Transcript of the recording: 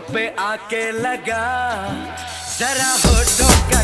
पे आके लगा। जरा होठों का